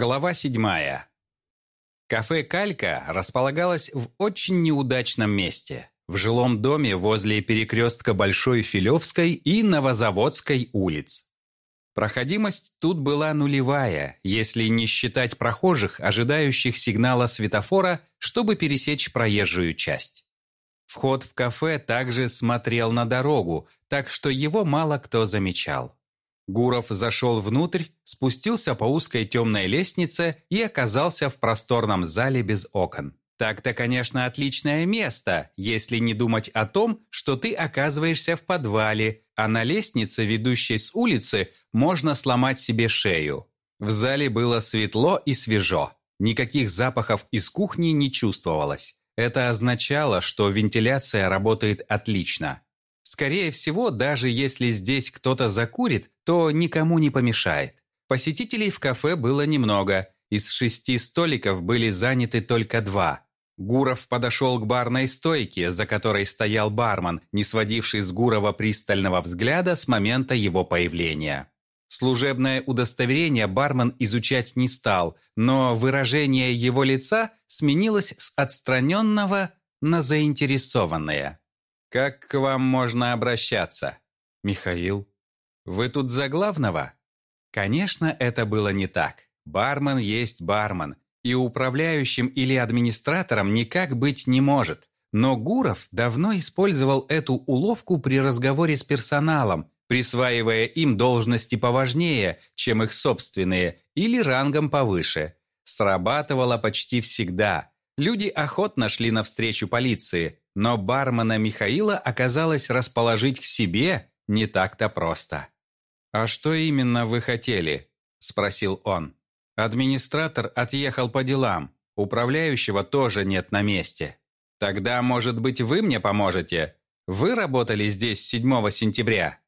Глава седьмая. Кафе «Калька» располагалось в очень неудачном месте, в жилом доме возле перекрестка Большой Филевской и Новозаводской улиц. Проходимость тут была нулевая, если не считать прохожих, ожидающих сигнала светофора, чтобы пересечь проезжую часть. Вход в кафе также смотрел на дорогу, так что его мало кто замечал. Гуров зашел внутрь, спустился по узкой темной лестнице и оказался в просторном зале без окон. Так-то, конечно, отличное место, если не думать о том, что ты оказываешься в подвале, а на лестнице, ведущей с улицы, можно сломать себе шею. В зале было светло и свежо. Никаких запахов из кухни не чувствовалось. Это означало, что вентиляция работает отлично. Скорее всего, даже если здесь кто-то закурит, то никому не помешает. Посетителей в кафе было немного. Из шести столиков были заняты только два. Гуров подошел к барной стойке, за которой стоял бармен, не сводивший с Гурова пристального взгляда с момента его появления. Служебное удостоверение бармен изучать не стал, но выражение его лица сменилось с отстраненного на заинтересованное. «Как к вам можно обращаться?» «Михаил». «Вы тут за главного?» Конечно, это было не так. Бармен есть бармен, и управляющим или администратором никак быть не может. Но Гуров давно использовал эту уловку при разговоре с персоналом, присваивая им должности поважнее, чем их собственные, или рангом повыше. Срабатывало почти всегда. Люди охотно шли навстречу полиции, но бармена Михаила оказалось расположить к себе не так-то просто. «А что именно вы хотели?» – спросил он. Администратор отъехал по делам, управляющего тоже нет на месте. «Тогда, может быть, вы мне поможете? Вы работали здесь 7 сентября?»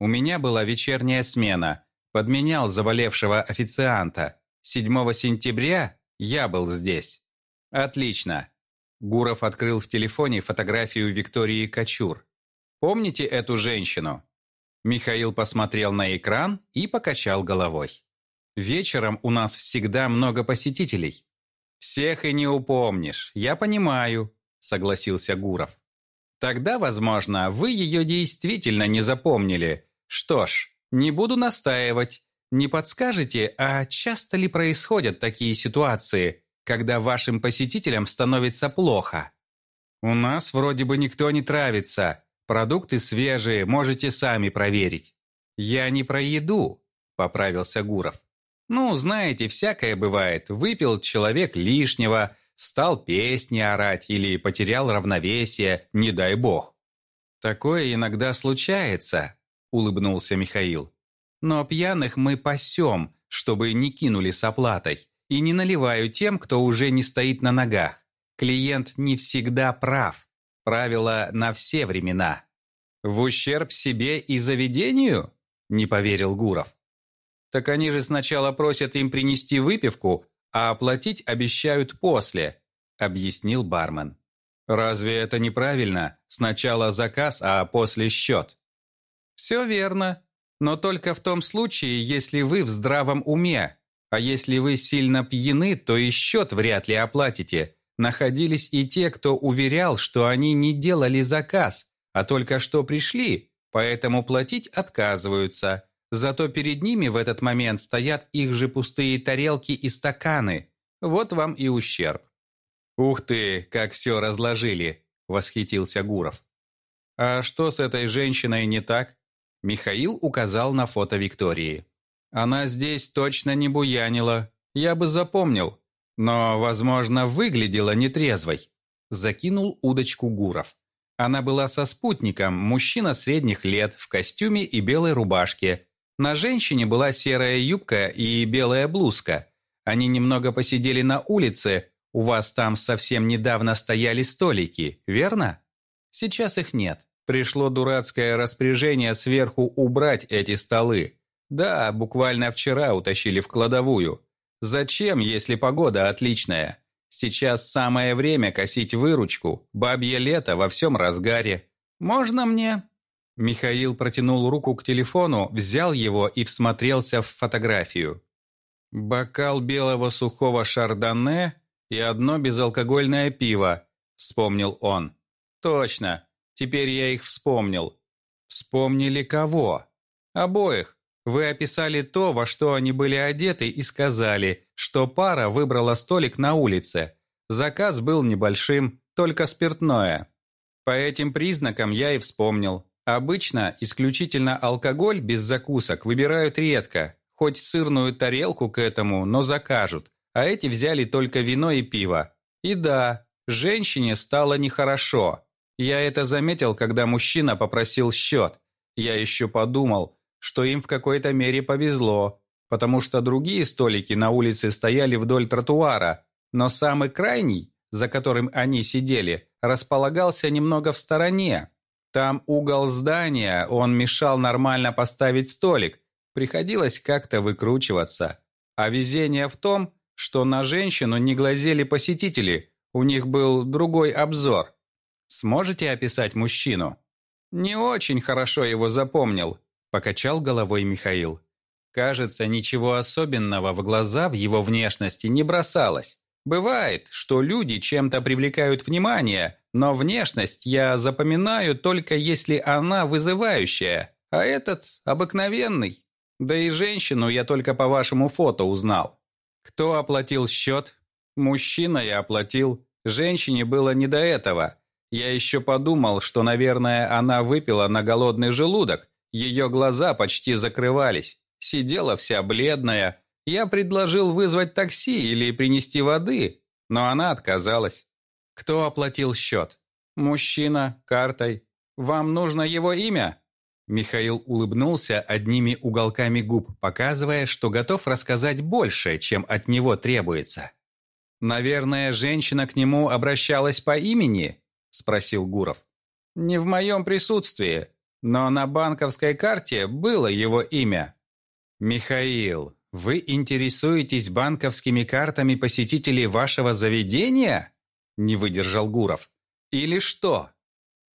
У меня была вечерняя смена, подменял заболевшего официанта. 7 сентября я был здесь. Отлично. Гуров открыл в телефоне фотографию Виктории Кочур. «Помните эту женщину?» Михаил посмотрел на экран и покачал головой. «Вечером у нас всегда много посетителей». «Всех и не упомнишь, я понимаю», — согласился Гуров. «Тогда, возможно, вы ее действительно не запомнили. Что ж, не буду настаивать. Не подскажете, а часто ли происходят такие ситуации, когда вашим посетителям становится плохо. У нас вроде бы никто не травится. Продукты свежие, можете сами проверить. Я не про еду, поправился Гуров. Ну, знаете, всякое бывает. Выпил человек лишнего, стал песни орать или потерял равновесие, не дай бог. Такое иногда случается, улыбнулся Михаил. Но пьяных мы пасем, чтобы не кинули с оплатой. И не наливаю тем, кто уже не стоит на ногах. Клиент не всегда прав. Правило на все времена. В ущерб себе и заведению? Не поверил Гуров. Так они же сначала просят им принести выпивку, а оплатить обещают после, объяснил бармен. Разве это неправильно? Сначала заказ, а после счет. Все верно, но только в том случае, если вы в здравом уме, а если вы сильно пьяны, то и счет вряд ли оплатите. Находились и те, кто уверял, что они не делали заказ, а только что пришли, поэтому платить отказываются. Зато перед ними в этот момент стоят их же пустые тарелки и стаканы. Вот вам и ущерб. «Ух ты, как все разложили!» – восхитился Гуров. «А что с этой женщиной не так?» Михаил указал на фото Виктории. Она здесь точно не буянила, я бы запомнил. Но, возможно, выглядела нетрезвой. Закинул удочку Гуров. Она была со спутником, мужчина средних лет, в костюме и белой рубашке. На женщине была серая юбка и белая блузка. Они немного посидели на улице, у вас там совсем недавно стояли столики, верно? Сейчас их нет. Пришло дурацкое распоряжение сверху убрать эти столы. Да, буквально вчера утащили в кладовую. Зачем, если погода отличная? Сейчас самое время косить выручку, бабье лето во всем разгаре. Можно мне?» Михаил протянул руку к телефону, взял его и всмотрелся в фотографию. «Бокал белого сухого шардоне и одно безалкогольное пиво», — вспомнил он. «Точно, теперь я их вспомнил». «Вспомнили кого?» «Обоих. Вы описали то, во что они были одеты, и сказали, что пара выбрала столик на улице. Заказ был небольшим, только спиртное. По этим признакам я и вспомнил. Обычно исключительно алкоголь без закусок выбирают редко, хоть сырную тарелку к этому, но закажут, а эти взяли только вино и пиво. И да, женщине стало нехорошо. Я это заметил, когда мужчина попросил счет. Я еще подумал, что им в какой-то мере повезло, потому что другие столики на улице стояли вдоль тротуара, но самый крайний, за которым они сидели, располагался немного в стороне. Там угол здания, он мешал нормально поставить столик, приходилось как-то выкручиваться. А везение в том, что на женщину не глазели посетители, у них был другой обзор. Сможете описать мужчину? Не очень хорошо его запомнил, Покачал головой Михаил. Кажется, ничего особенного в глаза в его внешности не бросалось. Бывает, что люди чем-то привлекают внимание, но внешность я запоминаю только если она вызывающая, а этот обыкновенный. Да и женщину я только по вашему фото узнал. Кто оплатил счет? Мужчина я оплатил. Женщине было не до этого. Я еще подумал, что, наверное, она выпила на голодный желудок, ее глаза почти закрывались, сидела вся бледная. Я предложил вызвать такси или принести воды, но она отказалась. Кто оплатил счет? Мужчина, картой. Вам нужно его имя? Михаил улыбнулся одними уголками губ, показывая, что готов рассказать больше, чем от него требуется. «Наверное, женщина к нему обращалась по имени?» – спросил Гуров. «Не в моем присутствии. Но на банковской карте было его имя. «Михаил, вы интересуетесь банковскими картами посетителей вашего заведения?» Не выдержал Гуров. «Или что?»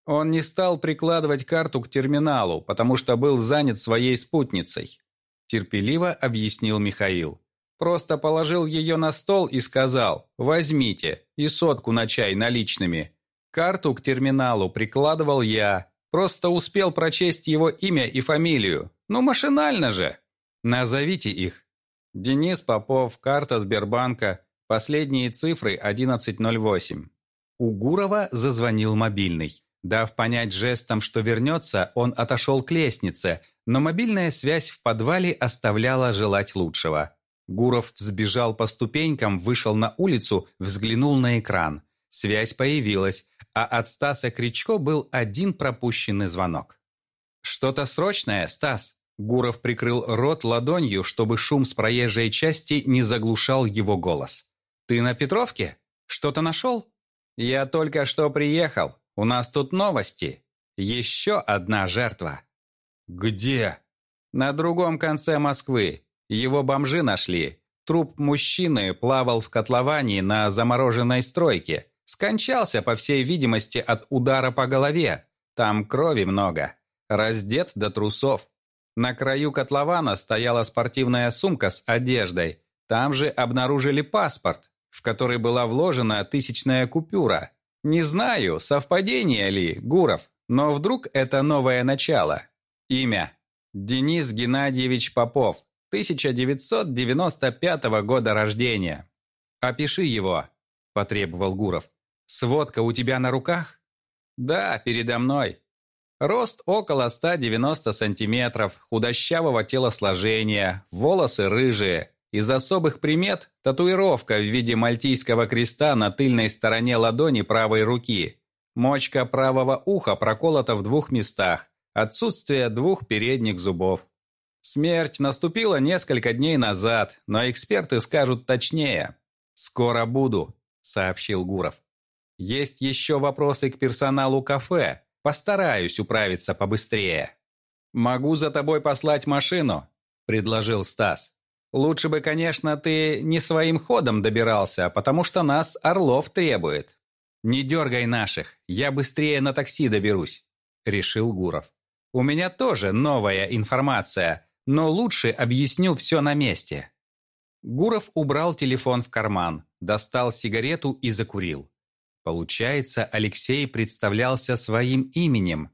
Он не стал прикладывать карту к терминалу, потому что был занят своей спутницей. Терпеливо объяснил Михаил. Просто положил ее на стол и сказал «Возьмите» и сотку на чай наличными. Карту к терминалу прикладывал я, Просто успел прочесть его имя и фамилию. Ну, машинально же. Назовите их. Денис Попов, карта Сбербанка, последние цифры 1108. У Гурова зазвонил мобильный. Дав понять жестом, что вернется, он отошел к лестнице, но мобильная связь в подвале оставляла желать лучшего. Гуров взбежал по ступенькам, вышел на улицу, взглянул на экран. Связь появилась, а от Стаса Кричко был один пропущенный звонок. «Что-то срочное, Стас?» Гуров прикрыл рот ладонью, чтобы шум с проезжей части не заглушал его голос. «Ты на Петровке? Что-то нашел?» «Я только что приехал. У нас тут новости. Еще одна жертва». «Где?» «На другом конце Москвы. Его бомжи нашли. Труп мужчины плавал в котловании на замороженной стройке. Скончался, по всей видимости, от удара по голове. Там крови много. Раздет до трусов. На краю котлована стояла спортивная сумка с одеждой. Там же обнаружили паспорт, в который была вложена тысячная купюра. Не знаю, совпадение ли, Гуров, но вдруг это новое начало. Имя. Денис Геннадьевич Попов, 1995 года рождения. Опиши его, потребовал Гуров. «Сводка у тебя на руках?» «Да, передо мной. Рост около 190 сантиметров, худощавого телосложения, волосы рыжие. Из особых примет – татуировка в виде мальтийского креста на тыльной стороне ладони правой руки. Мочка правого уха проколота в двух местах. Отсутствие двух передних зубов. Смерть наступила несколько дней назад, но эксперты скажут точнее. «Скоро буду», – сообщил Гуров. Есть еще вопросы к персоналу кафе. Постараюсь управиться побыстрее. Могу за тобой послать машину, предложил Стас. Лучше бы, конечно, ты не своим ходом добирался, потому что нас Орлов требует. Не дергай наших, я быстрее на такси доберусь, решил Гуров. У меня тоже новая информация, но лучше объясню все на месте. Гуров убрал телефон в карман, достал сигарету и закурил. Получается, Алексей представлялся своим именем.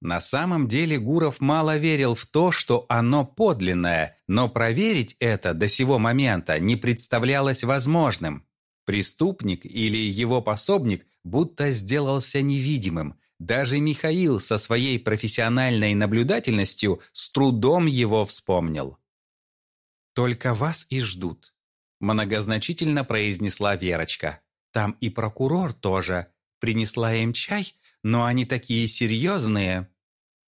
На самом деле Гуров мало верил в то, что оно подлинное, но проверить это до сего момента не представлялось возможным. Преступник или его пособник будто сделался невидимым. Даже Михаил со своей профессиональной наблюдательностью с трудом его вспомнил. «Только вас и ждут», – многозначительно произнесла Верочка. «Там и прокурор тоже. Принесла им чай, но они такие серьезные».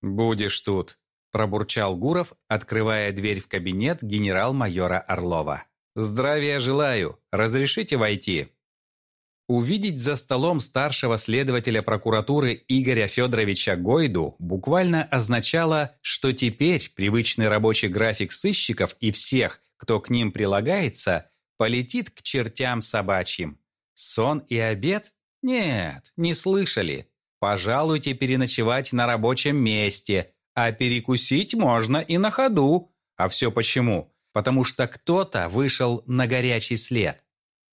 «Будешь тут», – пробурчал Гуров, открывая дверь в кабинет генерал-майора Орлова. «Здравия желаю. Разрешите войти?» Увидеть за столом старшего следователя прокуратуры Игоря Федоровича Гойду буквально означало, что теперь привычный рабочий график сыщиков и всех, кто к ним прилагается, полетит к чертям собачьим. Сон и обед? Нет, не слышали. Пожалуйте переночевать на рабочем месте, а перекусить можно и на ходу. А все почему? Потому что кто-то вышел на горячий след.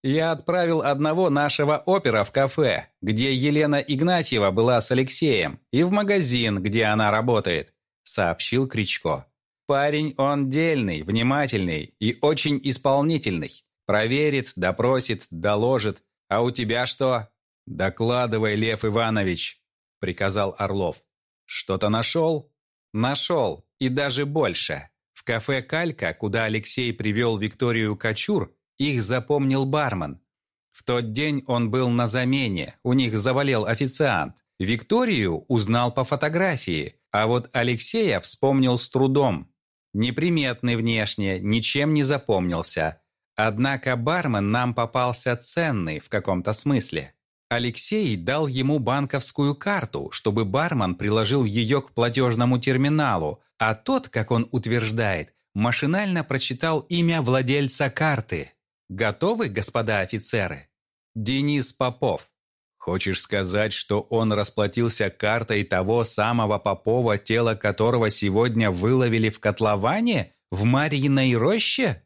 Я отправил одного нашего опера в кафе, где Елена Игнатьева была с Алексеем, и в магазин, где она работает», — сообщил Кричко. «Парень он дельный, внимательный и очень исполнительный. Проверит, допросит, доложит. А у тебя что?» «Докладывай, Лев Иванович», — приказал Орлов. «Что-то нашел?» «Нашел, и даже больше. В кафе «Калька», куда Алексей привел Викторию Кочур, их запомнил бармен. В тот день он был на замене, у них заболел официант. Викторию узнал по фотографии, а вот Алексея вспомнил с трудом. Неприметный внешне, ничем не запомнился. Однако бармен нам попался ценный в каком-то смысле. Алексей дал ему банковскую карту, чтобы бармен приложил ее к платежному терминалу, а тот, как он утверждает, машинально прочитал имя владельца карты. Готовы, господа офицеры? Денис Попов. Хочешь сказать, что он расплатился картой того самого Попова, тело которого сегодня выловили в котловане в Марьиной роще?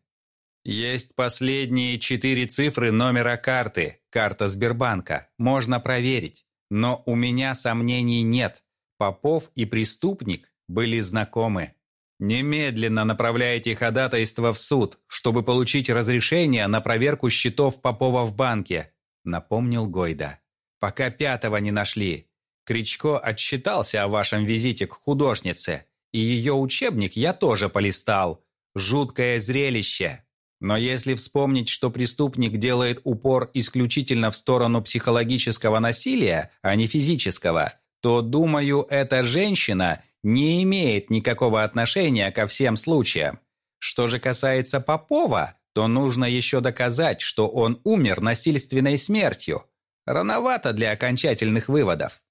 Есть последние четыре цифры номера карты, карта Сбербанка. Можно проверить. Но у меня сомнений нет. Попов и преступник были знакомы. Немедленно направляйте ходатайство в суд, чтобы получить разрешение на проверку счетов Попова в банке, напомнил Гойда. Пока пятого не нашли. Кричко отчитался о вашем визите к художнице, и ее учебник я тоже полистал. Жуткое зрелище. Но если вспомнить, что преступник делает упор исключительно в сторону психологического насилия, а не физического, то, думаю, эта женщина – не имеет никакого отношения ко всем случаям. Что же касается Попова, то нужно еще доказать, что он умер насильственной смертью. Рановато для окончательных выводов.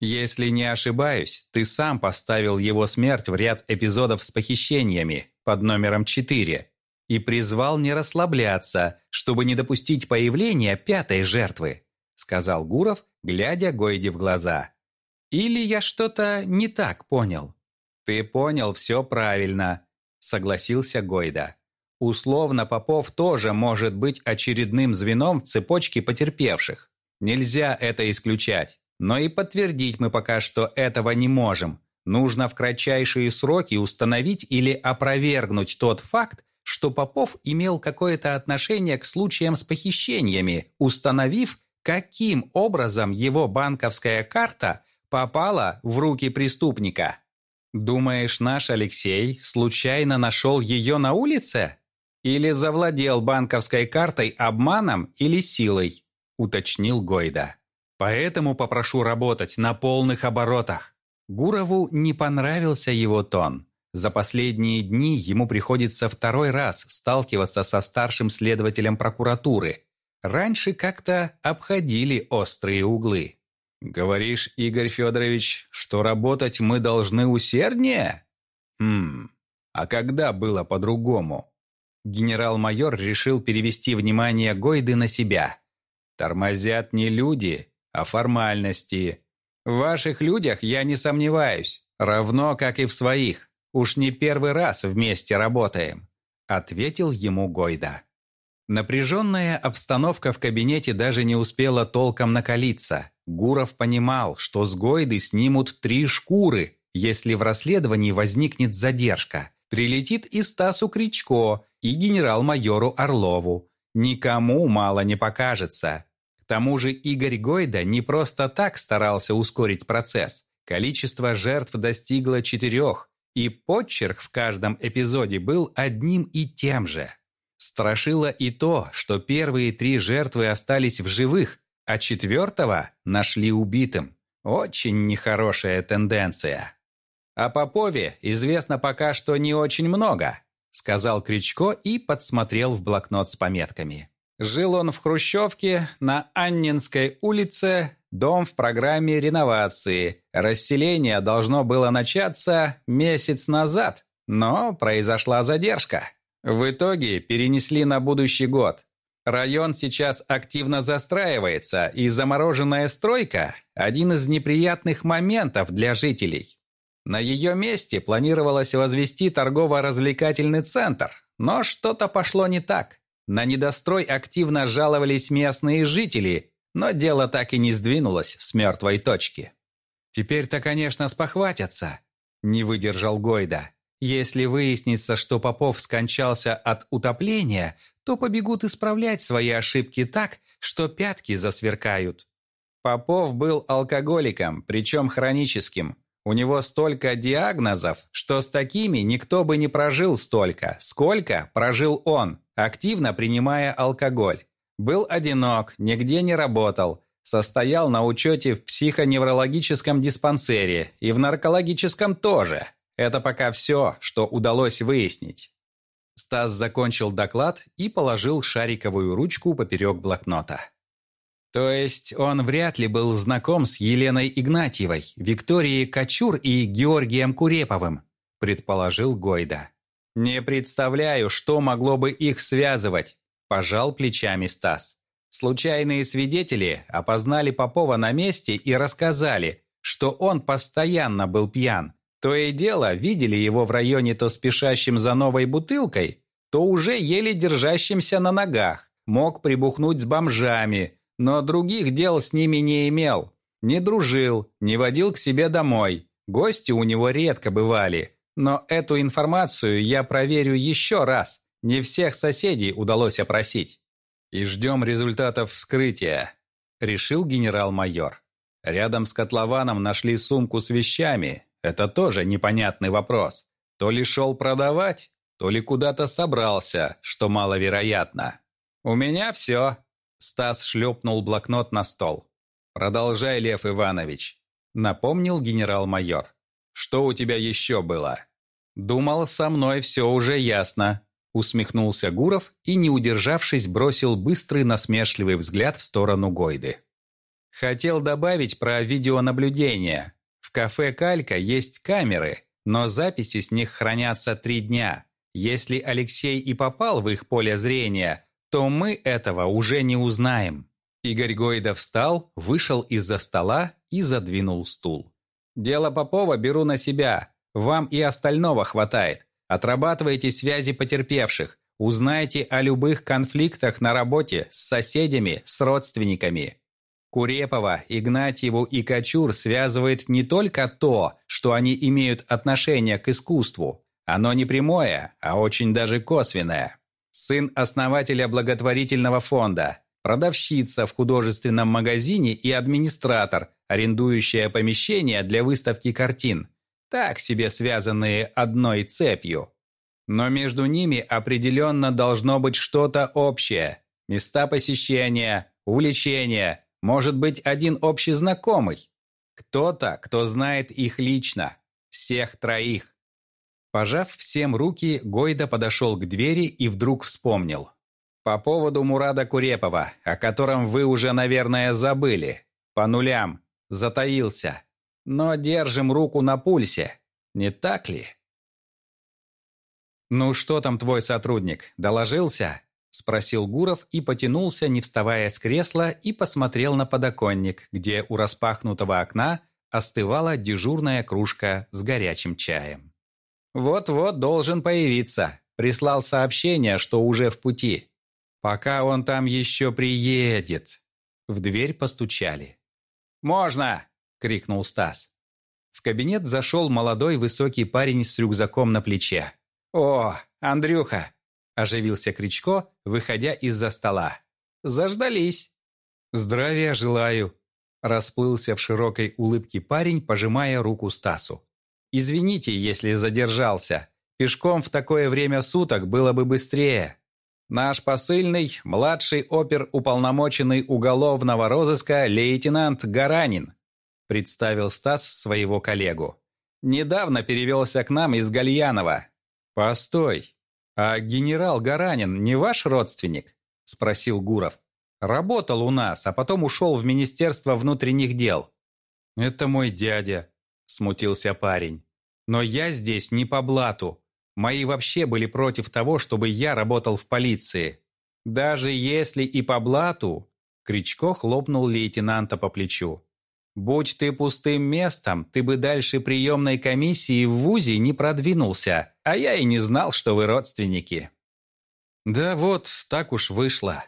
Если не ошибаюсь, ты сам поставил его смерть в ряд эпизодов с похищениями под номером 4 и призвал не расслабляться, чтобы не допустить появления пятой жертвы, сказал Гуров, глядя Гойде в глаза. Или я что-то не так понял? Ты понял все правильно, согласился Гойда. Условно Попов тоже может быть очередным звеном в цепочке потерпевших. Нельзя это исключать. Но и подтвердить мы пока что этого не можем. Нужно в кратчайшие сроки установить или опровергнуть тот факт, что Попов имел какое-то отношение к случаям с похищениями, установив, каким образом его банковская карта попала в руки преступника. Думаешь, наш Алексей случайно нашел ее на улице? Или завладел банковской картой обманом или силой? Уточнил Гойда. Поэтому попрошу работать на полных оборотах. Гурову не понравился его тон. За последние дни ему приходится второй раз сталкиваться со старшим следователем прокуратуры. Раньше как-то обходили острые углы. «Говоришь, Игорь Федорович, что работать мы должны усерднее?» «Хм, а когда было по-другому?» Генерал-майор решил перевести внимание Гойды на себя. «Тормозят не люди, а формальности. В ваших людях я не сомневаюсь, равно как и в своих. Уж не первый раз вместе работаем», — ответил ему Гойда. Напряженная обстановка в кабинете даже не успела толком накалиться. Гуров понимал, что с Гойды снимут три шкуры, если в расследовании возникнет задержка. Прилетит и Стасу Кричко, и генерал-майору Орлову. Никому мало не покажется. К тому же Игорь Гойда не просто так старался ускорить процесс. Количество жертв достигло четырех, и подчерк в каждом эпизоде был одним и тем же. Страшило и то, что первые три жертвы остались в живых, а четвертого нашли убитым. Очень нехорошая тенденция. О Попове известно пока что не очень много, сказал Кричко и подсмотрел в блокнот с пометками. Жил он в Хрущевке на Аннинской улице, дом в программе реновации. Расселение должно было начаться месяц назад, но произошла задержка. В итоге перенесли на будущий год. Район сейчас активно застраивается, и замороженная стройка – один из неприятных моментов для жителей. На ее месте планировалось возвести торгово-развлекательный центр, но что-то пошло не так. На недострой активно жаловались местные жители, но дело так и не сдвинулось с мертвой точки. «Теперь-то, конечно, спохватятся», – не выдержал Гойда. Если выяснится, что Попов скончался от утопления, то побегут исправлять свои ошибки так, что пятки засверкают. Попов был алкоголиком, причем хроническим. У него столько диагнозов, что с такими никто бы не прожил столько, сколько прожил он, активно принимая алкоголь. Был одинок, нигде не работал, состоял на учете в психоневрологическом диспансере и в наркологическом тоже – это пока все, что удалось выяснить. Стас закончил доклад и положил шариковую ручку поперек блокнота. То есть он вряд ли был знаком с Еленой Игнатьевой, Викторией Кочур и Георгием Куреповым, предположил Гойда. Не представляю, что могло бы их связывать, пожал плечами Стас. Случайные свидетели опознали Попова на месте и рассказали, что он постоянно был пьян, то и дело видели его в районе то спешащим за новой бутылкой, то уже еле держащимся на ногах, мог прибухнуть с бомжами, но других дел с ними не имел. Не дружил, не водил к себе домой. Гости у него редко бывали. Но эту информацию я проверю еще раз. Не всех соседей удалось опросить. И ждем результатов вскрытия, решил генерал-майор. Рядом с котлованом нашли сумку с вещами, это тоже непонятный вопрос. То ли шел продавать, то ли куда-то собрался, что маловероятно. «У меня все», – Стас шлепнул блокнот на стол. «Продолжай, Лев Иванович», – напомнил генерал-майор. «Что у тебя еще было?» «Думал, со мной все уже ясно», – усмехнулся Гуров и, не удержавшись, бросил быстрый насмешливый взгляд в сторону Гойды. «Хотел добавить про видеонаблюдение, в кафе «Калька» есть камеры, но записи с них хранятся три дня. Если Алексей и попал в их поле зрения, то мы этого уже не узнаем. Игорь Гойда встал, вышел из-за стола и задвинул стул. «Дело Попова беру на себя. Вам и остального хватает. Отрабатывайте связи потерпевших. Узнайте о любых конфликтах на работе с соседями, с родственниками. Курепова, Игнатьеву и Кочур связывает не только то, что они имеют отношение к искусству. Оно не прямое, а очень даже косвенное. Сын основателя благотворительного фонда, продавщица в художественном магазине и администратор, арендующая помещение для выставки картин. Так себе связанные одной цепью. Но между ними определенно должно быть что-то общее. Места посещения, увлечения – может быть один общий знакомый. Кто-то, кто знает их лично. Всех троих. Пожав всем руки, Гойда подошел к двери и вдруг вспомнил. По поводу Мурада Курепова, о котором вы уже, наверное, забыли. По нулям. Затаился. Но держим руку на пульсе. Не так ли? «Ну что там твой сотрудник? Доложился?» Спросил Гуров и потянулся, не вставая с кресла, и посмотрел на подоконник, где у распахнутого окна остывала дежурная кружка с горячим чаем. «Вот-вот должен появиться. Прислал сообщение, что уже в пути». Пока он там еще приедет. В дверь постучали. «Можно!» — крикнул Стас. В кабинет зашел молодой высокий парень с рюкзаком на плече. «О, Андрюха!» – оживился Кричко, выходя из-за стола. «Заждались!» «Здравия желаю!» – расплылся в широкой улыбке парень, пожимая руку Стасу. «Извините, если задержался. Пешком в такое время суток было бы быстрее. Наш посыльный – младший опер-уполномоченный уголовного розыска лейтенант Гаранин», – представил Стас своего коллегу. «Недавно перевелся к нам из Гальянова. «Постой, а генерал Гаранин не ваш родственник?» – спросил Гуров. «Работал у нас, а потом ушел в Министерство внутренних дел». «Это мой дядя», – смутился парень. «Но я здесь не по блату. Мои вообще были против того, чтобы я работал в полиции. Даже если и по блату...» Кричко хлопнул лейтенанта по плечу. Будь ты пустым местом, ты бы дальше приемной комиссии в ВУЗе не продвинулся, а я и не знал, что вы родственники. Да вот, так уж вышло.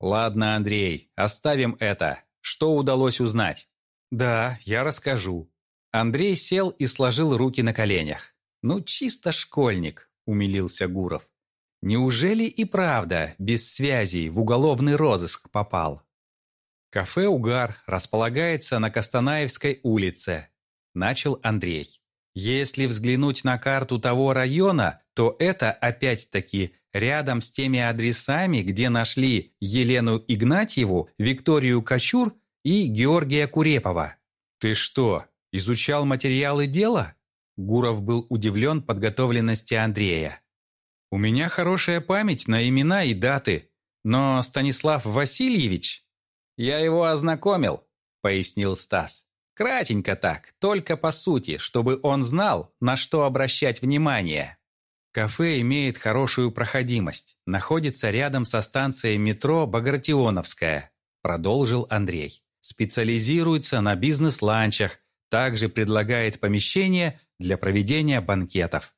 Ладно, Андрей, оставим это. Что удалось узнать? Да, я расскажу. Андрей сел и сложил руки на коленях. Ну, чисто школьник, умилился Гуров. Неужели и правда без связей в уголовный розыск попал? Кафе «Угар» располагается на Костанаевской улице, начал Андрей. Если взглянуть на карту того района, то это опять-таки рядом с теми адресами, где нашли Елену Игнатьеву, Викторию Кочур и Георгия Курепова. «Ты что, изучал материалы дела?» Гуров был удивлен подготовленности Андрея. «У меня хорошая память на имена и даты, но Станислав Васильевич «Я его ознакомил», — пояснил Стас. «Кратенько так, только по сути, чтобы он знал, на что обращать внимание». Кафе имеет хорошую проходимость, находится рядом со станцией метро Багратионовская, продолжил Андрей. Специализируется на бизнес-ланчах, также предлагает помещение для проведения банкетов.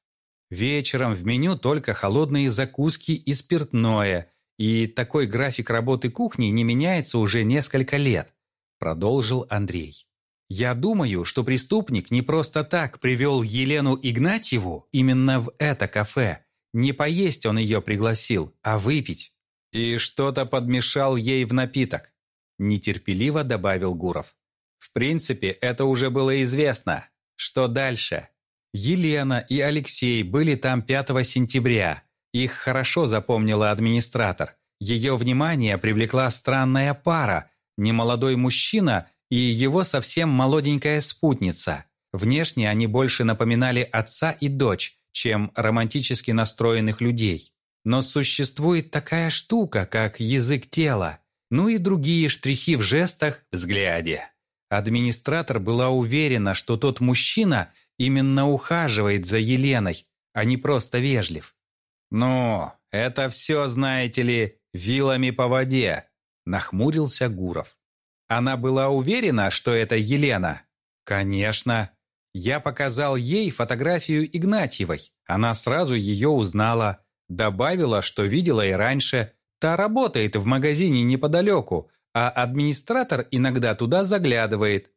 Вечером в меню только холодные закуски и спиртное, и такой график работы кухни не меняется уже несколько лет, продолжил Андрей. Я думаю, что преступник не просто так привел Елену Игнатьеву именно в это кафе. Не поесть он ее пригласил, а выпить. И что-то подмешал ей в напиток. Нетерпеливо добавил Гуров. В принципе, это уже было известно. Что дальше? Елена и Алексей были там 5 сентября, их хорошо запомнила администратор. Ее внимание привлекла странная пара, немолодой мужчина и его совсем молоденькая спутница. Внешне они больше напоминали отца и дочь, чем романтически настроенных людей. Но существует такая штука, как язык тела, ну и другие штрихи в жестах, взгляде. Администратор была уверена, что тот мужчина именно ухаживает за Еленой, а не просто вежлив. «Ну, это все, знаете ли, вилами по воде», – нахмурился Гуров. «Она была уверена, что это Елена?» «Конечно. Я показал ей фотографию Игнатьевой. Она сразу ее узнала. Добавила, что видела и раньше. Та работает в магазине неподалеку, а администратор иногда туда заглядывает.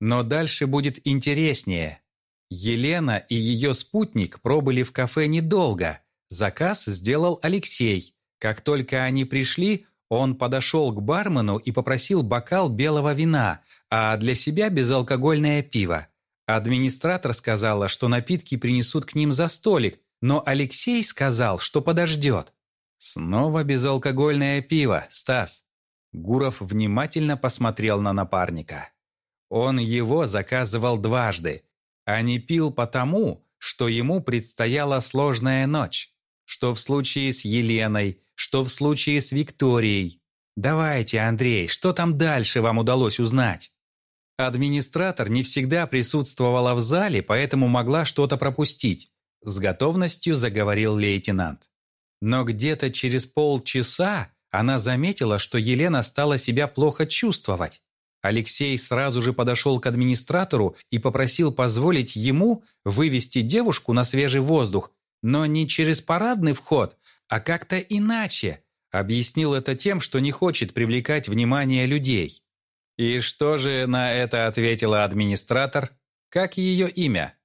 Но дальше будет интереснее. Елена и ее спутник пробыли в кафе недолго – Заказ сделал Алексей. Как только они пришли, он подошел к бармену и попросил бокал белого вина, а для себя безалкогольное пиво. Администратор сказала, что напитки принесут к ним за столик, но Алексей сказал, что подождет. Снова безалкогольное пиво, Стас. Гуров внимательно посмотрел на напарника. Он его заказывал дважды, а не пил потому, что ему предстояла сложная ночь. Что в случае с Еленой, что в случае с Викторией. Давайте, Андрей, что там дальше вам удалось узнать? Администратор не всегда присутствовала в зале, поэтому могла что-то пропустить. С готовностью заговорил лейтенант. Но где-то через полчаса она заметила, что Елена стала себя плохо чувствовать. Алексей сразу же подошел к администратору и попросил позволить ему вывести девушку на свежий воздух но не через парадный вход, а как-то иначе. Объяснил это тем, что не хочет привлекать внимание людей. И что же на это ответила администратор? Как ее имя?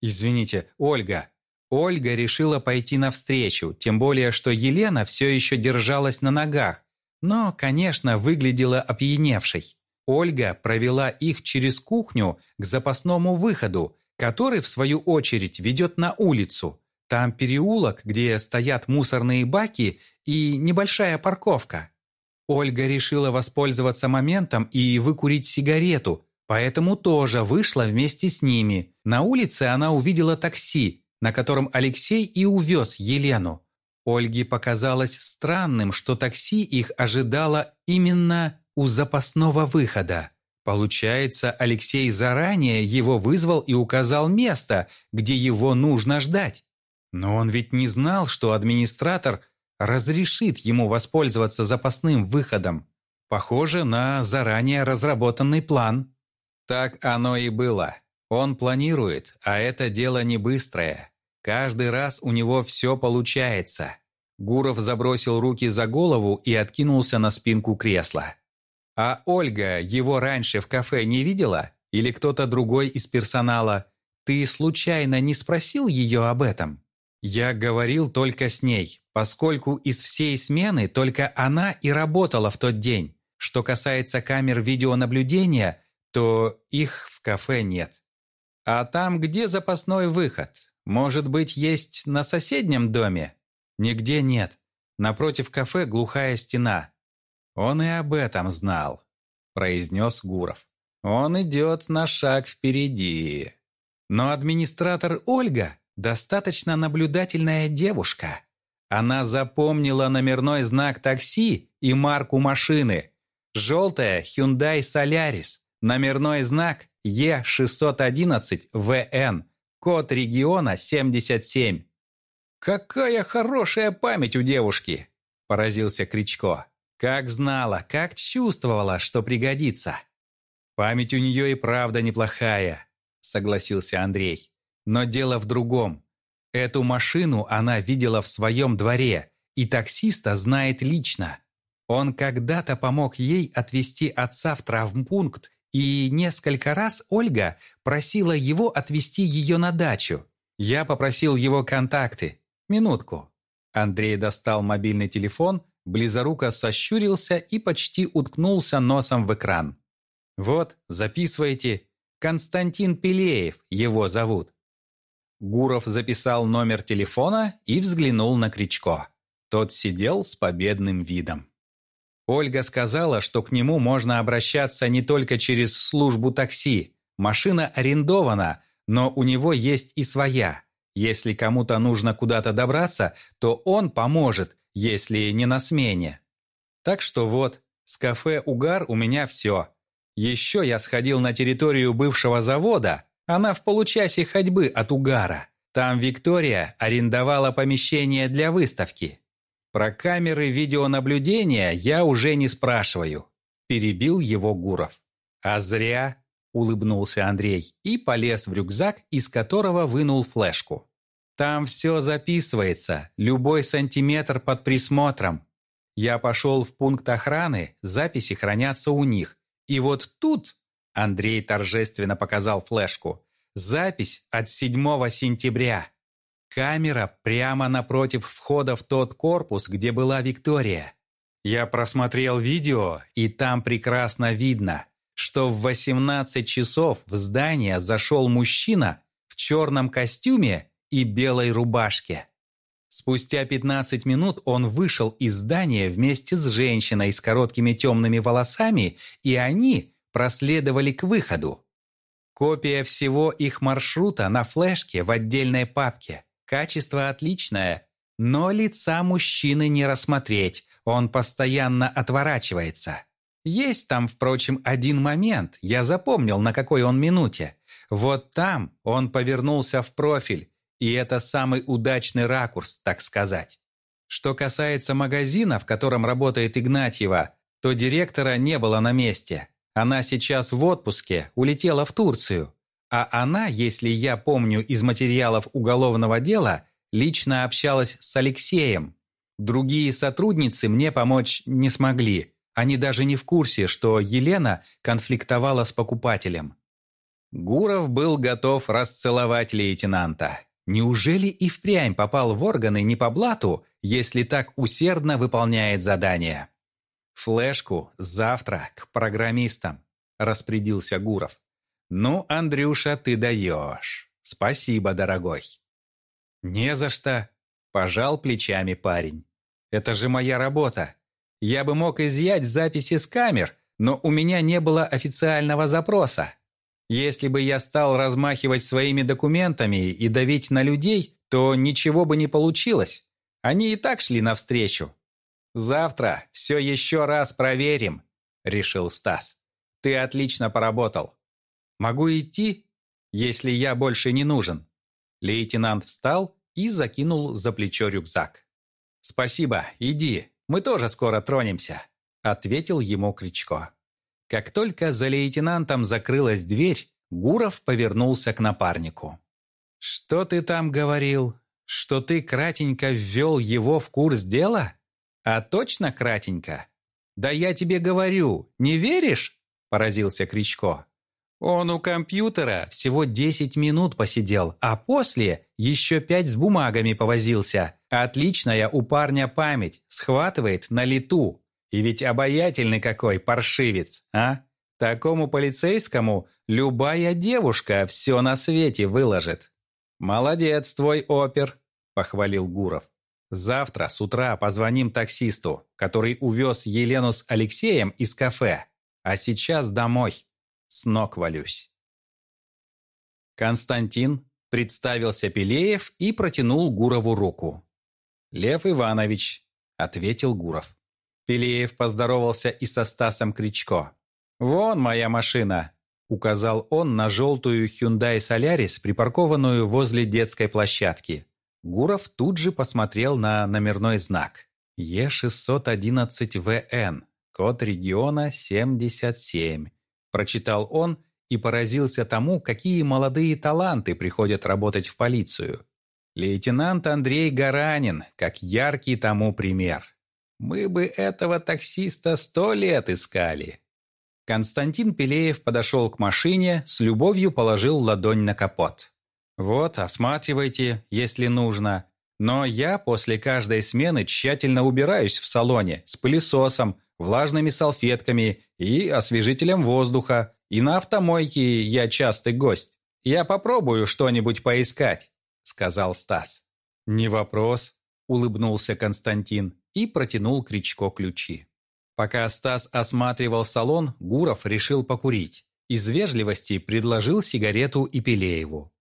Извините, Ольга. Ольга решила пойти навстречу, тем более, что Елена все еще держалась на ногах, но, конечно, выглядела опьяневшей. Ольга провела их через кухню к запасному выходу, который, в свою очередь, ведет на улицу. Там переулок, где стоят мусорные баки и небольшая парковка. Ольга решила воспользоваться моментом и выкурить сигарету, поэтому тоже вышла вместе с ними. На улице она увидела такси, на котором Алексей и увез Елену. Ольге показалось странным, что такси их ожидало именно у запасного выхода. Получается, Алексей заранее его вызвал и указал место, где его нужно ждать. Но он ведь не знал, что администратор разрешит ему воспользоваться запасным выходом. Похоже на заранее разработанный план. Так оно и было. Он планирует, а это дело не быстрое. Каждый раз у него все получается. Гуров забросил руки за голову и откинулся на спинку кресла. А Ольга его раньше в кафе не видела? Или кто-то другой из персонала? Ты случайно не спросил ее об этом? Я говорил только с ней, поскольку из всей смены только она и работала в тот день. Что касается камер видеонаблюдения, то их в кафе нет. А там где запасной выход? Может быть, есть на соседнем доме? Нигде нет. Напротив кафе глухая стена. «Он и об этом знал», – произнес Гуров. «Он идет на шаг впереди». Но администратор Ольга достаточно наблюдательная девушка. Она запомнила номерной знак такси и марку машины. Желтая Hyundai Solaris, номерной знак Е611ВН, код региона 77. «Какая хорошая память у девушки!» – поразился Кричко. Как знала, как чувствовала, что пригодится. Память у нее и правда неплохая, согласился Андрей. Но дело в другом. Эту машину она видела в своем дворе, и таксиста знает лично. Он когда-то помог ей отвезти отца в травмпункт, и несколько раз Ольга просила его отвезти ее на дачу. Я попросил его контакты. Минутку. Андрей достал мобильный телефон близоруко сощурился и почти уткнулся носом в экран. «Вот, записывайте. Константин Пелеев его зовут». Гуров записал номер телефона и взглянул на Кричко. Тот сидел с победным видом. Ольга сказала, что к нему можно обращаться не только через службу такси. Машина арендована, но у него есть и своя. Если кому-то нужно куда-то добраться, то он поможет если не на смене. Так что вот, с кафе «Угар» у меня все. Еще я сходил на территорию бывшего завода, она в получасе ходьбы от «Угара». Там Виктория арендовала помещение для выставки. Про камеры видеонаблюдения я уже не спрашиваю. Перебил его Гуров. А зря, улыбнулся Андрей и полез в рюкзак, из которого вынул флешку. Там все записывается, любой сантиметр под присмотром. Я пошел в пункт охраны, записи хранятся у них. И вот тут, Андрей торжественно показал флешку, запись от 7 сентября. Камера прямо напротив входа в тот корпус, где была Виктория. Я просмотрел видео, и там прекрасно видно, что в 18 часов в здание зашел мужчина в черном костюме и белой рубашке. Спустя 15 минут он вышел из здания вместе с женщиной с короткими темными волосами, и они проследовали к выходу. Копия всего их маршрута на флешке в отдельной папке. Качество отличное, но лица мужчины не рассмотреть, он постоянно отворачивается. Есть там, впрочем, один момент, я запомнил, на какой он минуте. Вот там он повернулся в профиль, и это самый удачный ракурс, так сказать. Что касается магазина, в котором работает Игнатьева, то директора не было на месте. Она сейчас в отпуске, улетела в Турцию. А она, если я помню из материалов уголовного дела, лично общалась с Алексеем. Другие сотрудницы мне помочь не смогли. Они даже не в курсе, что Елена конфликтовала с покупателем. Гуров был готов расцеловать лейтенанта. Неужели и впрямь попал в органы не по блату, если так усердно выполняет задание? «Флешку завтра к программистам», – распорядился Гуров. «Ну, Андрюша, ты даешь. Спасибо, дорогой». «Не за что», – пожал плечами парень. «Это же моя работа. Я бы мог изъять записи с камер, но у меня не было официального запроса. Если бы я стал размахивать своими документами и давить на людей, то ничего бы не получилось. Они и так шли навстречу. «Завтра все еще раз проверим», — решил Стас. «Ты отлично поработал. Могу идти, если я больше не нужен». Лейтенант встал и закинул за плечо рюкзак. «Спасибо, иди, мы тоже скоро тронемся», — ответил ему Кричко. Как только за лейтенантом закрылась дверь, Гуров повернулся к напарнику. «Что ты там говорил? Что ты кратенько ввел его в курс дела? А точно кратенько? Да я тебе говорю, не веришь?» – поразился Кричко. «Он у компьютера всего 10 минут посидел, а после еще пять с бумагами повозился. Отличная у парня память, схватывает на лету. И ведь обаятельный какой паршивец, а? Такому полицейскому любая девушка все на свете выложит. «Молодец твой опер», – похвалил Гуров. «Завтра с утра позвоним таксисту, который увез Елену с Алексеем из кафе. А сейчас домой. С ног валюсь». Константин представился Пелеев и протянул Гурову руку. «Лев Иванович», – ответил Гуров. Пелеев поздоровался и со Стасом Кричко. «Вон моя машина», – указал он на желтую Hyundai Solaris, припаркованную возле детской площадки. Гуров тут же посмотрел на номерной знак. Е611ВН, код региона 77. Прочитал он и поразился тому, какие молодые таланты приходят работать в полицию. Лейтенант Андрей Гаранин, как яркий тому пример. Мы бы этого таксиста сто лет искали. Константин Пелеев подошел к машине, с любовью положил ладонь на капот. «Вот, осматривайте, если нужно. Но я после каждой смены тщательно убираюсь в салоне с пылесосом, влажными салфетками и освежителем воздуха. И на автомойке я частый гость. Я попробую что-нибудь поискать», — сказал Стас. «Не вопрос», — улыбнулся Константин и протянул Кричко ключи. Пока Стас осматривал салон, Гуров решил покурить. Из вежливости предложил сигарету и Пелееву.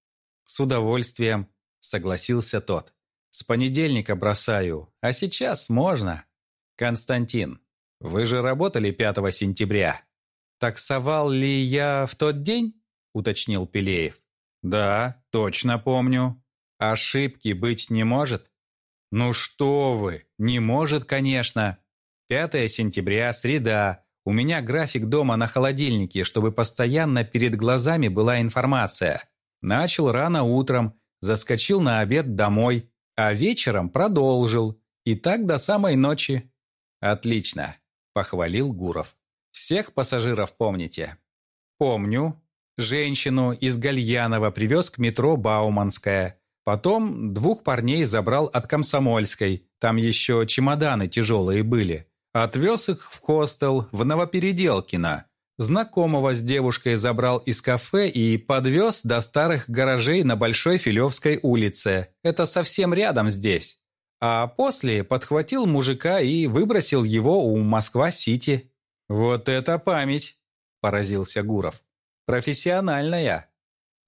«С удовольствием», — согласился тот. «С понедельника бросаю, а сейчас можно». «Константин, вы же работали 5 сентября». «Таксовал ли я в тот день?» — уточнил Пелеев. «Да, точно помню. Ошибки быть не может?» «Ну что вы! Не может, конечно! 5 сентября, среда. У меня график дома на холодильнике, чтобы постоянно перед глазами была информация. Начал рано утром, заскочил на обед домой, а вечером продолжил. И так до самой ночи». «Отлично», – похвалил Гуров. «Всех пассажиров помните?» «Помню. Женщину из Гальянова привез к метро Бауманская. Потом двух парней забрал от Комсомольской, там еще чемоданы тяжелые были. Отвез их в хостел в Новопеределкино. Знакомого с девушкой забрал из кафе и подвез до старых гаражей на Большой Филевской улице. Это совсем рядом здесь. А после подхватил мужика и выбросил его у Москва-Сити. «Вот это память!» – поразился Гуров. «Профессиональная».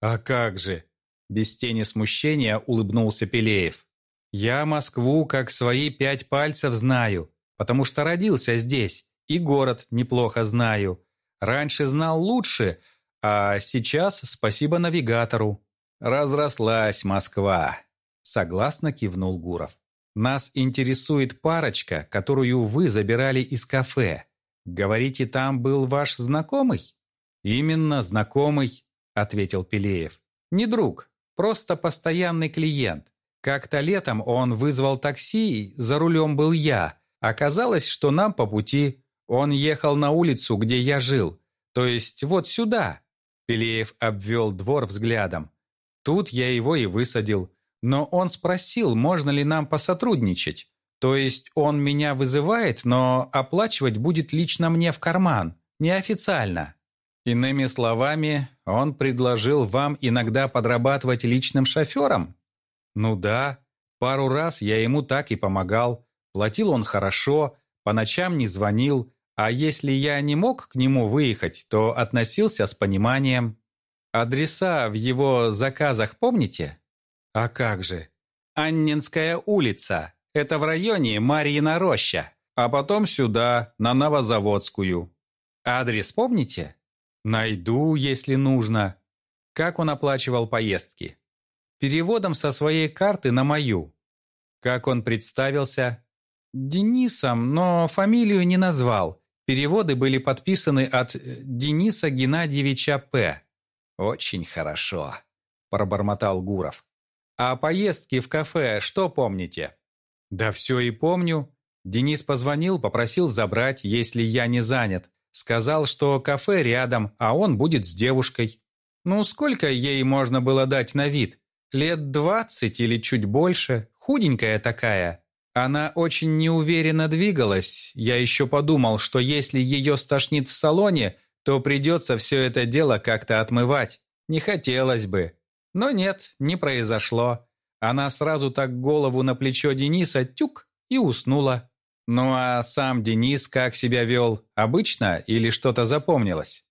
«А как же!» Без тени смущения улыбнулся Пелеев. «Я Москву как свои пять пальцев знаю, потому что родился здесь, и город неплохо знаю. Раньше знал лучше, а сейчас спасибо навигатору. Разрослась Москва», — согласно кивнул Гуров. «Нас интересует парочка, которую вы забирали из кафе. Говорите, там был ваш знакомый?» «Именно знакомый», — ответил Пелеев. «Не друг, Просто постоянный клиент. Как-то летом он вызвал такси, за рулем был я. Оказалось, что нам по пути. Он ехал на улицу, где я жил. То есть вот сюда. Пелеев обвел двор взглядом. Тут я его и высадил. Но он спросил, можно ли нам посотрудничать. То есть он меня вызывает, но оплачивать будет лично мне в карман, неофициально. Иными словами, он предложил вам иногда подрабатывать личным шофером? Ну да, пару раз я ему так и помогал. Платил он хорошо, по ночам не звонил, а если я не мог к нему выехать, то относился с пониманием. Адреса в его заказах помните? А как же? Аннинская улица. Это в районе Марьина роща. А потом сюда, на Новозаводскую. Адрес помните? Найду, если нужно. Как он оплачивал поездки? Переводом со своей карты на мою. Как он представился? Денисом, но фамилию не назвал. Переводы были подписаны от э, Дениса Геннадьевича П. «Очень хорошо», – пробормотал Гуров. «А поездки в кафе что помните?» «Да все и помню. Денис позвонил, попросил забрать, если я не занят. Сказал, что кафе рядом, а он будет с девушкой. Ну, сколько ей можно было дать на вид? Лет двадцать или чуть больше, худенькая такая. Она очень неуверенно двигалась. Я еще подумал, что если ее стошнит в салоне, то придется все это дело как-то отмывать. Не хотелось бы. Но нет, не произошло. Она сразу так голову на плечо Дениса тюк и уснула. Ну а сам Денис как себя вел? Обычно или что-то запомнилось?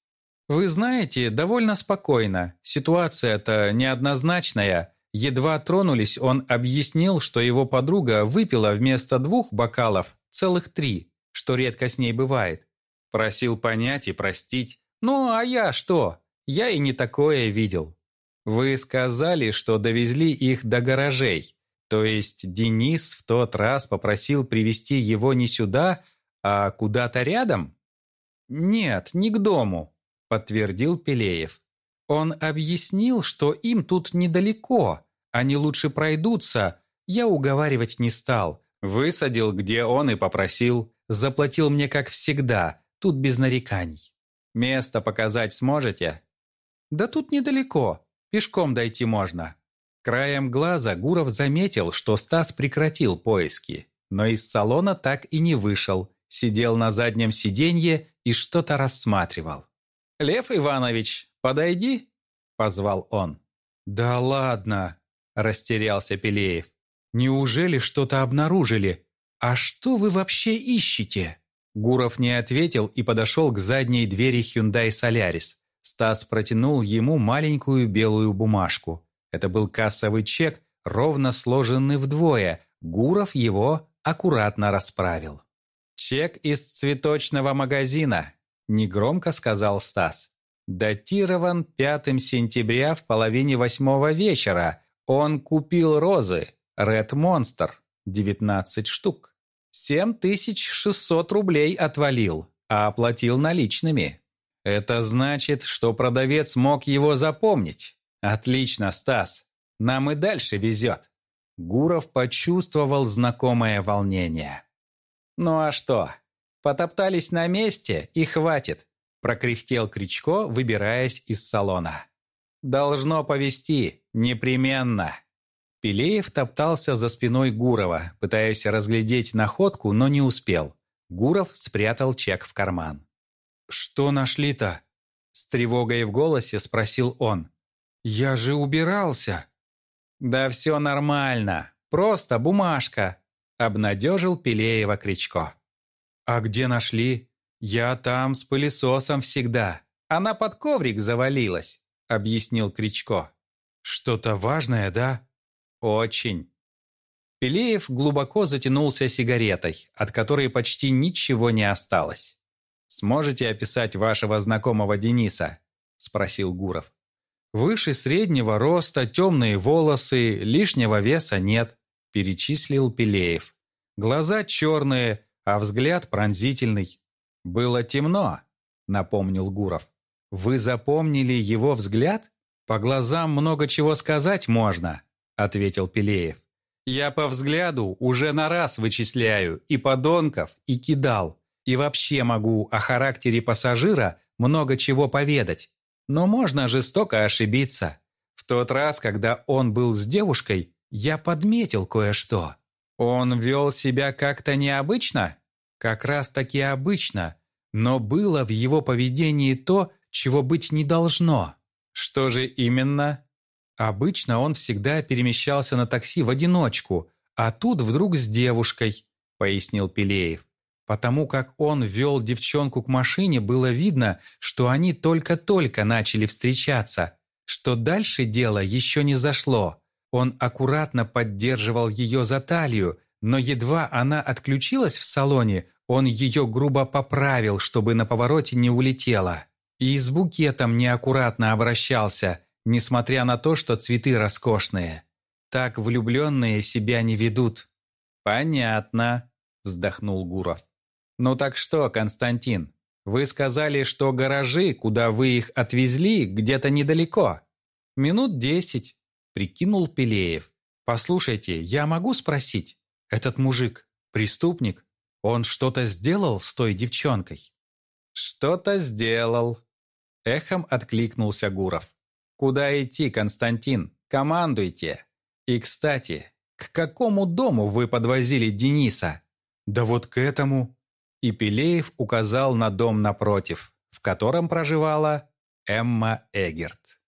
Вы знаете, довольно спокойно. Ситуация-то неоднозначная. Едва тронулись, он объяснил, что его подруга выпила вместо двух бокалов целых три, что редко с ней бывает. Просил понять и простить. Ну, а я что? Я и не такое видел. Вы сказали, что довезли их до гаражей. То есть Денис в тот раз попросил привести его не сюда, а куда-то рядом? Нет, не к дому, подтвердил Пелеев. Он объяснил, что им тут недалеко, они лучше пройдутся. Я уговаривать не стал. Высадил, где он и попросил. Заплатил мне, как всегда, тут без нареканий. Место показать сможете? Да тут недалеко, пешком дойти можно. Краем глаза Гуров заметил, что Стас прекратил поиски, но из салона так и не вышел, сидел на заднем сиденье и что-то рассматривал. «Лев Иванович, подойди», — позвал он. «Да ладно», — растерялся Пелеев. «Неужели что-то обнаружили? А что вы вообще ищете?» Гуров не ответил и подошел к задней двери Hyundai Solaris. Стас протянул ему маленькую белую бумажку. Это был кассовый чек, ровно сложенный вдвое. Гуров его аккуратно расправил. «Чек из цветочного магазина», – негромко сказал Стас. «Датирован 5 сентября в половине восьмого вечера. Он купил розы. Red Monster. 19 штук». 7600 рублей отвалил, а оплатил наличными. Это значит, что продавец мог его запомнить. Отлично, Стас. Нам и дальше везет. Гуров почувствовал знакомое волнение. Ну а что? Потоптались на месте и хватит, прокряхтел Кричко, выбираясь из салона. Должно повести, непременно. Пелеев топтался за спиной Гурова, пытаясь разглядеть находку, но не успел. Гуров спрятал чек в карман. «Что нашли-то?» С тревогой в голосе спросил он. «Я же убирался!» «Да все нормально, просто бумажка», обнадежил Пелеева Кричко. «А где нашли? Я там с пылесосом всегда. Она под коврик завалилась», объяснил Кричко. «Что-то важное, да?» Очень. Пелеев глубоко затянулся сигаретой, от которой почти ничего не осталось. «Сможете описать вашего знакомого Дениса?» – спросил Гуров. «Выше среднего роста, темные волосы, лишнего веса нет», – перечислил Пелеев. «Глаза черные, а взгляд пронзительный». «Было темно», – напомнил Гуров. «Вы запомнили его взгляд? По глазам много чего сказать можно», — ответил Пелеев. Я по взгляду уже на раз вычисляю и подонков, и кидал. И вообще могу о характере пассажира много чего поведать. Но можно жестоко ошибиться. В тот раз, когда он был с девушкой, я подметил кое-что. Он вел себя как-то необычно? Как раз таки обычно. Но было в его поведении то, чего быть не должно. Что же именно? Обычно он всегда перемещался на такси в одиночку, а тут вдруг с девушкой, пояснил Пелеев. Потому как он вел девчонку к машине, было видно, что они только-только начали встречаться, что дальше дело еще не зашло. Он аккуратно поддерживал ее за талию, но едва она отключилась в салоне, он ее грубо поправил, чтобы на повороте не улетела. И с букетом неаккуратно обращался, несмотря на то, что цветы роскошные. Так влюбленные себя не ведут. «Понятно», – вздохнул Гуров. «Ну так что, Константин, вы сказали, что гаражи, куда вы их отвезли, где-то недалеко?» «Минут десять», – прикинул Пелеев. «Послушайте, я могу спросить? Этот мужик – преступник? Он что-то сделал с той девчонкой?» «Что-то сделал», – эхом откликнулся Гуров. «Куда идти, Константин? Командуйте. И, кстати, к какому дому вы подвозили Дениса?» «Да вот к этому». И Пелеев указал на дом напротив, в котором проживала Эмма Эгерт.